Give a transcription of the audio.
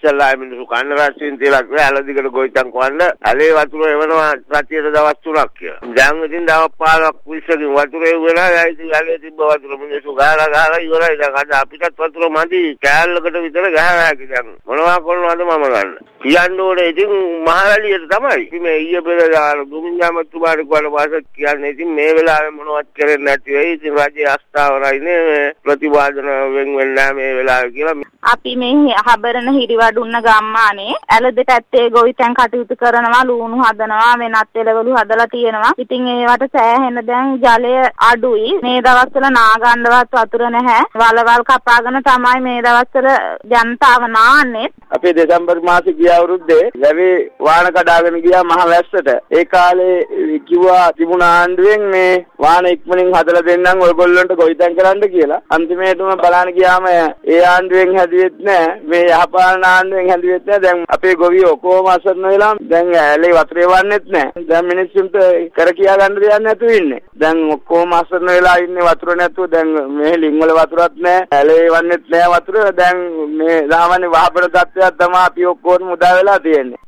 ඉස්සල්ලා මිනිස්සු කන්න රස්සින් තියලා ඇල දිගට ගොවිතැන් කවන්න ඇලේ වතුර එවනවා රතියට දවස් තුනක් කියලා. දැන් ඉතින් දවස් 15ක් විශ්සකින් වතුර එවුවලා ඇයි ඇලේ තිබ්බ වතුර මිනිස්සු ගහලා ගහලා ඉවරයි. දැන් අද අපිටත් වතුර මදි කෑල්ලකට විතර ගහලා දැන් මොනවා කරනවද මම ගන්න. කියන්න ඕනේ ඉතින් මහවැලියට තමයි. ඉතින් මේ ඊයේ පෙර දුමින්ජාමතුමාට කවල වාසක් කියන්නේ ඉතින් මේ වෙලාවේ මොනවත් කරන්නේ නැති වෙයි. ඉතින් රජයේ අස්ථාවරයිනේ ප්‍රතිවාදන වෙන් වෙන්නේ මේ වෙලාවේ කියලා. අපි මේ හබරන හිරිවඩුන්න ගම්මානේ ඇලදෙට ඇත්තේ ගොවිතැන් කටයුතු කරනවා ලූණු හදනවා වෙනත් එළවලු හදලා තියෙනවා. ඉතින් ඒවට සෑහෙන දැන් ජලය අඩුයි. මේ දවස්වල නාගන්නවත් වතුර නැහැ. වලවල් කපාගෙන තමයි මේ දවස්වල ජනතාව නාන්නේ. අපි දෙසැම්බර් මාසේ ගිය අවුරුද්දේ වැවේ වාහන කඩාගෙන ගියා මහ වැස්සට. ඒ කාලේ කිව්වා තිබුණ ආණ්ඩුවෙන් මේ වාහන ඉක්මනින් හදලා දෙන්නම් ඔයගොල්ලන්ට ගොවිතැන් කරන්න කියලා. අන්තිමේටම බලන්න ගියාම ඒ ආණ්ඩුවෙන් හැදුවෙත් නෑ. මේ යහපාලන ආණ්ඩුවෙන් හැදුවෙත් නෑ. දැන් අපේ ගොවියෝ ඔක්කොම අසරණ වෙලා දැන් ඇලේ වතුරේ වන්නෙත් නෑ. දැන් මිනිස්සුන්ට කර කියා ගන්න දෙයක් නැතුව ඉන්නේ. දැන් ඔක්කොම අසරණ වෙලා ඉන්නේ වතුර නැතුව. දැන් මේ ලිංගවල වතුරත් නෑ. ඇලේ වන්නෙත් නෑ වතුර. දැන් මේ සාමාන්‍ය වහබර තත්ත්වයක් තමයි අපි ඔක්කොම මුදා වෙලා තියෙන්නේ.